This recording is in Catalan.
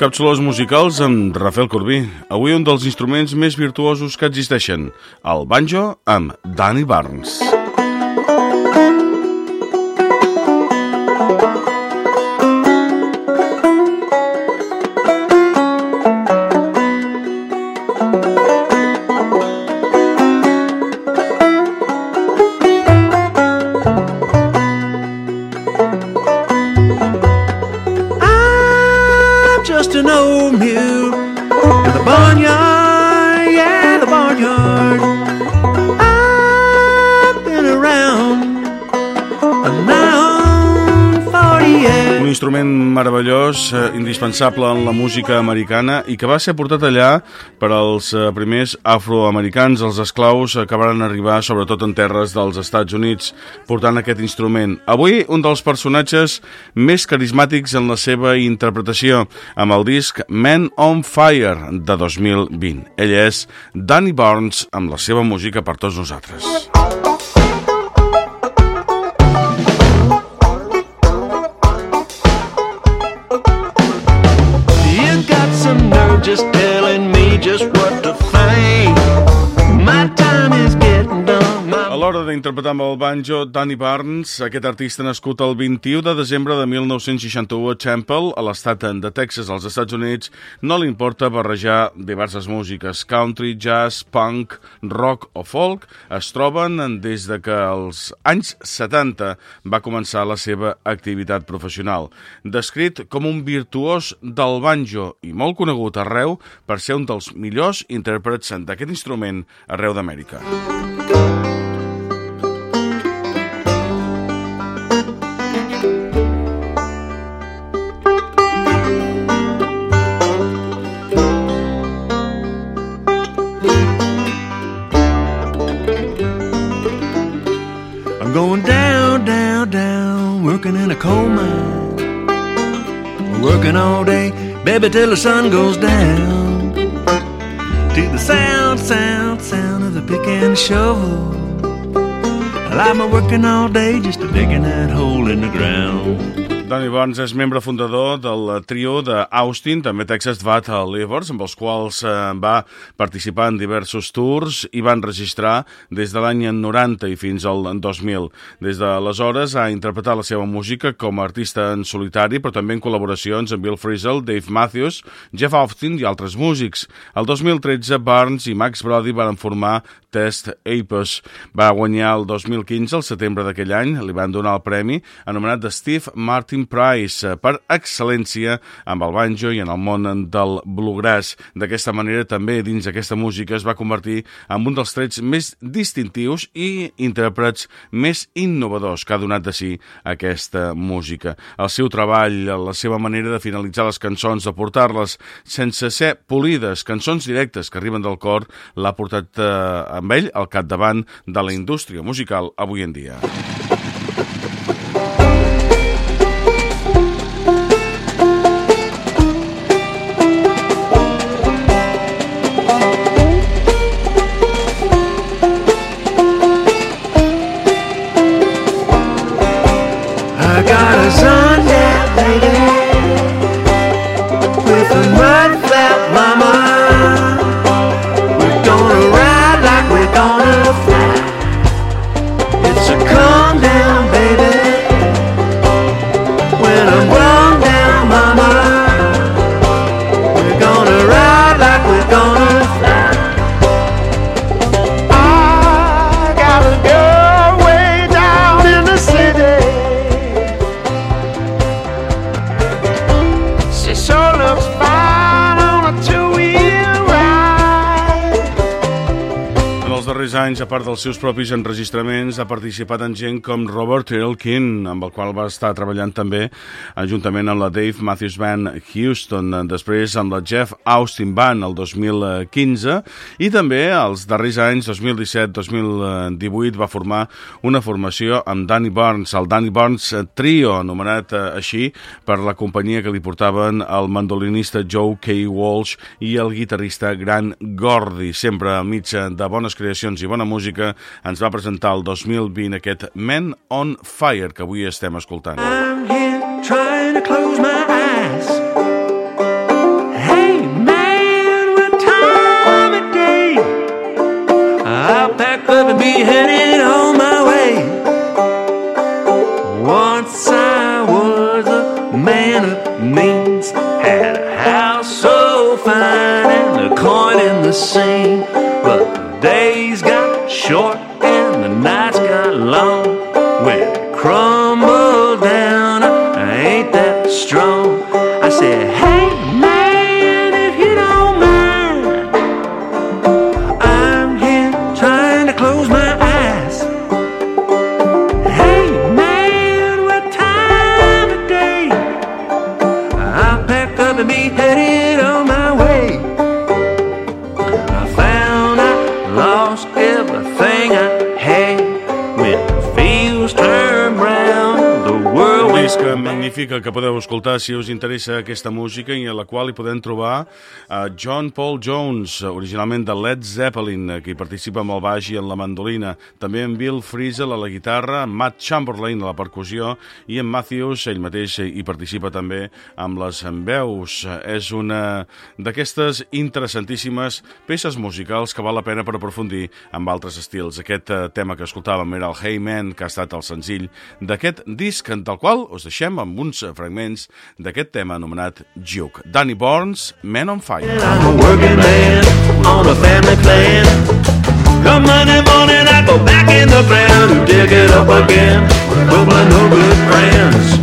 Càpsules musicals amb Rafael Corbí. Avui un dels instruments més virtuosos que existeixen, el banjo amb Danny Barnes. I'm instrument meravellós, eh, indispensable en la música americana i que va ser portat allà per als eh, primers afroamericans, els esclaus eh, que van arribar sobretot en terres dels Estats Units portant aquest instrument. Avui un dels personatges més carismàtics en la seva interpretació amb el disc Man on Fire de 2020. Ell és Danny Barnes amb la seva música per tots nosaltres. You just telling me just D'interpretar amb el banjo, Danny Barnes, aquest artista nascut el 21 de desembre de 1961 a Temple, a l'estat de Texas, als Estats Units, no li importa barrejar diverses músiques, country, jazz, punk, rock o folk, es troben des de que als anys 70 va començar la seva activitat professional. Descrit com un virtuós del banjo i molt conegut arreu per ser un dels millors intèrprets d'aquest instrument arreu d'Amèrica. I'm going down, down, down, working in a coal mine. Working all day, baby, till the sun goes down. To the sound, sound, sound of the pick and shovel. Well, I'm a working all day just a digging that hole in the ground. Danny Barnes és membre fundador del trio de Austin, també Texas Vat Livers, amb els quals eh, va participar en diversos tours i van registrar des de l'any 90 i fins al 2000. Des d'aleshores ha interpretat la seva música com a artista en solitari, però també en col·laboracions amb Bill Frisell, Dave Matthews, Jeff Austin i altres músics. El 2013, Barnes i Max Brody van formar Test Apes. Va guanyar el 2015, al setembre d'aquell any, li van donar el premi anomenat de Steve Martin Price eh, per excel·lència amb el banjo i en el món del bluegrass. D'aquesta manera, també dins d'aquesta música es va convertir en un dels trets més distintius i intèrprets més innovadors que ha donat de si aquesta música. El seu treball, la seva manera de finalitzar les cançons, de portar-les sense ser polides, cançons directes que arriben del cor, l'ha portat eh, amb ell al capdavant de la indústria musical avui en dia. Anys, a part dels seus propis enregistraments, ha participat en gent com Robert Elkin, amb el qual va estar treballant també juntament amb la Dave Matthews Band Houston, després amb la Jeff Austin Band el 2015, i també als darrers anys, 2017-2018, va formar una formació amb Danny Barnes, el Danny Barnes Trio, anomenat eh, així per la companyia que li portaven el mandolinista Joe K. Walsh i el guitarrista Grant Gordy, sempre enmig de bones creacions i bona música, ens va presentar el 2020 aquest Men on Fire que avui estem escoltant. I'm here trying to close my eyes Hey man, what time of day I'll pack up and be headed on my way. Once I was a man of means, had a house so fine and a coin in the scene, but the days got short and the nights got long. When it crumbled down, I ain't that strong. I said, Hey man, disc magnífic que podeu escoltar si us interessa aquesta música i a la qual hi podem trobar a John Paul Jones, originalment de Led Zeppelin, que hi participa amb el baix i en la mandolina, també en Bill Frisell a la guitarra, Matt Chamberlain a la percussió i en Matthews, ell mateix, hi participa també amb les veus. És una d'aquestes interessantíssimes peces musicals que val la pena per aprofundir amb altres estils. Aquest eh, tema que escoltàvem era el Hey Man, que ha estat el senzill d'aquest disc, del qual us deixem amb uns fragments d'aquest tema anomenat Juke. Danny Burns, Man on Fire. I'm a working man on a family plan. Come Monday morning, I go back in the ground to dig it up again. With my no good friends.